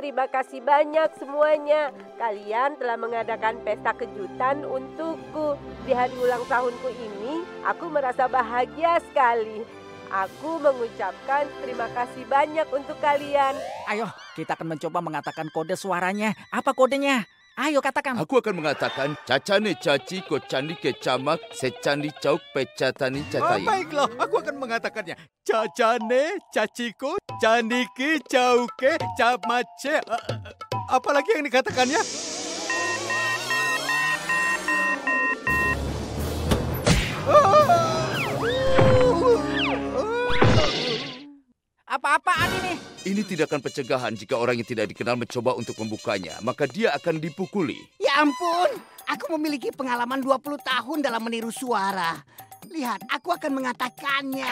Terima kasih banyak semuanya. Kalian telah mengadakan pesta kejutan untukku. Di hari ulang tahunku ini, aku merasa bahagia sekali. Aku mengucapkan terima kasih banyak untuk kalian. Ayo, kita akan mencoba mengatakan kode suaranya. Apa kodenya? Ayo katakan. Aku akan mengatakan cacane caci kocani kecamak secani cauk pecatani Oh, catai. baiklah, aku akan mengatakannya. Cacane, caciko, caniki, cauke, camace. Eh, eh, Apalagi yang dikatakannya? Apa-apaan ini? Ini tindakan pencegahan jika orang yang tidak dikenal mencoba untuk membukanya, maka dia akan dipukuli. Ya ampun, aku memiliki pengalaman 20 tahun dalam meniru suara. Lihat, aku akan mengatakannya.